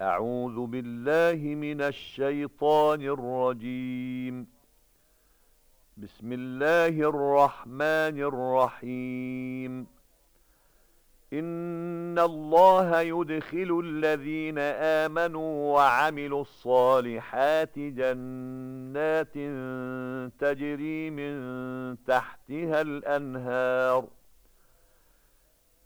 أعوذ بالله من الشيطان الرجيم. بسم الله الرحمن الرحيم. إن الله يدخل الذين آمنوا وعملوا الصالحات جنات تجري من تحتها الأنهار.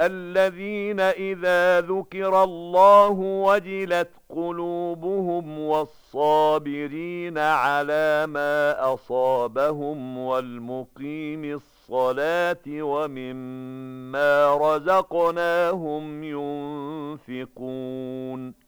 الذين إذا ذكر الله وجلت قلوبهم والصابرين على ما أصابهم والمقيم الصلاة ومما رزقناهم ينفقون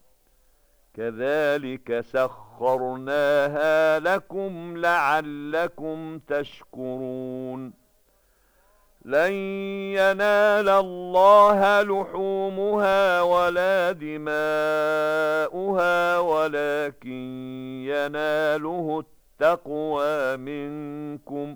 كذلك سخرناها لكم لعلكم تشكرون. لن ينال الله لحومها ولا دماؤها ولكن يناله التقوى منكم.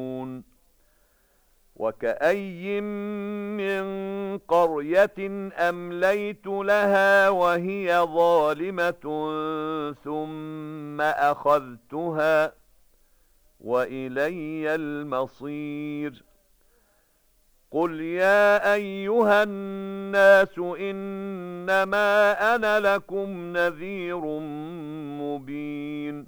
وكأي من قرية أمليت لها وهي ظالمة ثم أخذتها وإلي المصير قل يا أيها الناس إنما أنا لكم نذير مبين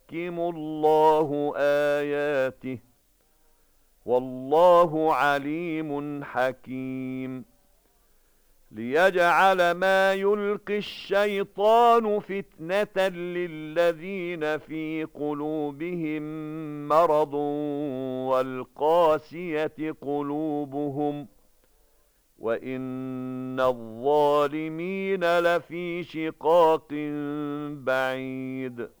يحكم الله آياته. والله عليم حكيم. ليجعل ما يلقي الشيطان فتنة للذين في قلوبهم مرض والقاسية قلوبهم. وَإِنَّ الظَّالِمِينَ لَفِي شِقَاقٍ بَعِيدٍ.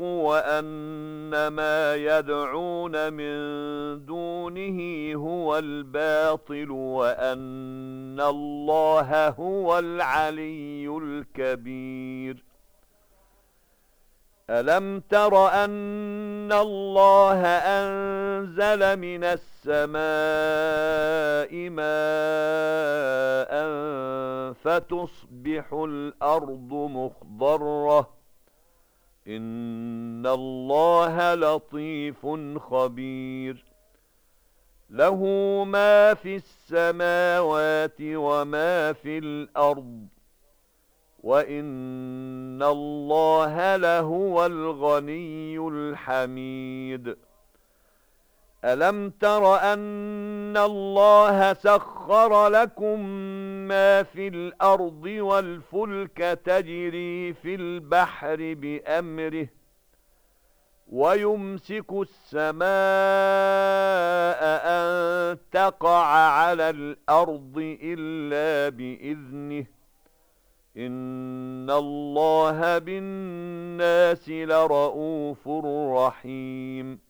وَأَنَّ مَا يَدْعُونَ مِن دُونِهِ هُوَ الْبَاطِلُ وَأَنَّ اللَّهَ هُوَ الْعَلِيُّ الْكَبِيرُ أَلَمْ تَرَ أَنَّ اللَّهَ أَنزَلَ مِنَ السَّمَاءِ مَاءً فَتُصْبِحُ الْأَرْضُ مُخْضَرَّةً إِنَّ اللَّهَ لَطِيفٌ خَبِيرٌ لَهُ مَا فِي السَّمَاوَاتِ وَمَا فِي الْأَرْضِ وَإِنَّ اللَّهَ لَهُوَ الْغَنِيُّ الْحَمِيدُ أَلَمْ تَرَ أَنَّ اللَّهَ سَخَّرَ لَكُم مَّا فِي الْأَرْضِ وَالْفُلْكَ تَجْرِي فِي الْبَحْرِ بِأَمْرِهِ وَيُمْسِكُ السَّمَاءَ أَن تَقَعَ عَلَى الْأَرْضِ إِلَّا بِإِذْنِهِ إِنَّ اللَّهَ بِالنَّاسِ لَرَءُوفٌ رَحِيمٌ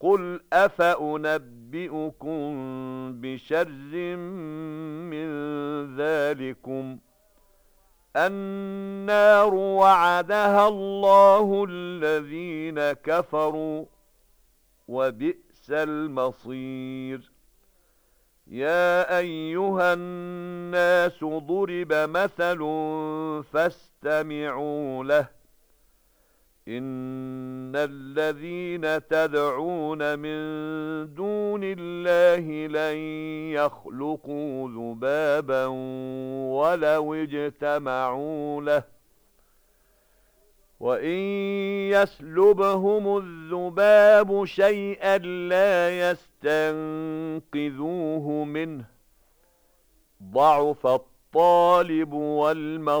قُلْ أَفَأُنَبِّئُكُم بِشَرٍّ مِّن ذَلِكُمْ النَّارُ وَعَدَهَا اللَّهُ الَّذِينَ كَفَرُوا وَبِئْسَ الْمَصِيرُ يَا أَيُّهَا النَّاسُ ضُرِبَ مَثَلٌ فَاسْتَمِعُوا لَهُ إِنَّ الَّذِينَ تَدْعُونَ مِن دُونِ اللَّهِ لَن يَخْلُقُوا ذُبَابًا وَلَوِ اجْتَمَعُوا لَهُ وَإِن يَسْلُبْهُمُ الذُّبَابُ شَيْئًا لَّا يَسْتَنقِذُوهُ مِنْهُ ضَعُفَ الطَّالِبُ وَالْمَطْلُوبُ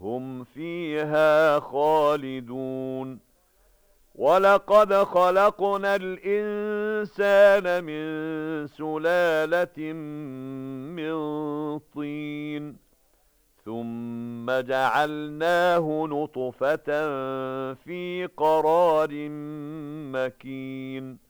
هم فيها خالدون. ولقد خلقنا الإنسان من سلالة من طين ثم جعلناه نطفة في قرار مكين.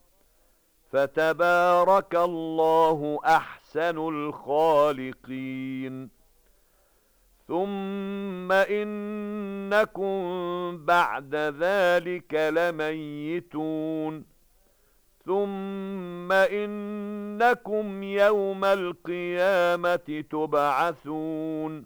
فتبارك الله أحسن الخالقين. ثم إنكم بعد ذلك لميتون. ثم إنكم يوم القيامة تبعثون.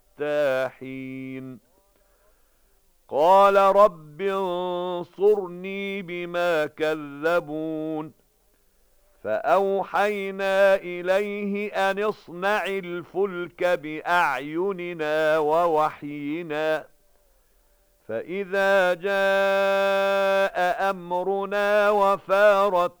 حين قال رب انصرني بما كذبون. فأوحينا إليه أن اصنع الفلك بأعيننا ووحينا. فإذا جاء أمرنا وفارت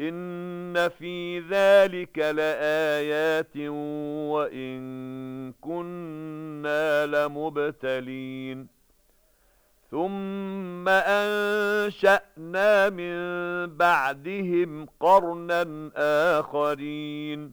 إن في ذلك لآيات وإن كنا لمبتلين ثم أنشأنا من بعدهم قرنا آخرين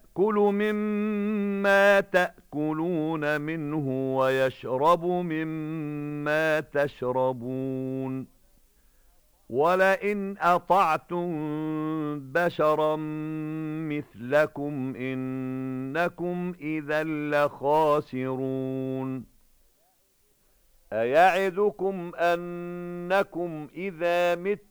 مما تأكلون منه ويشرب مما تشربون. ولئن أطعتم بشرا مثلكم إنكم إذا لخاسرون. أيعذكم أنكم إذا مت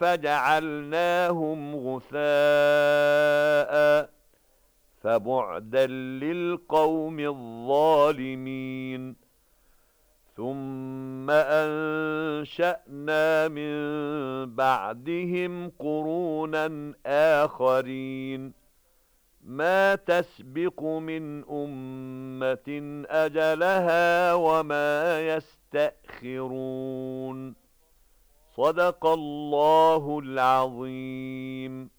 فجعلناهم غثاء فبعدا للقوم الظالمين. ثم أنشأنا من بعدهم قرونا آخرين. ما تسبق من أمة أجلها وما يستأخرون. صدق الله العظيم.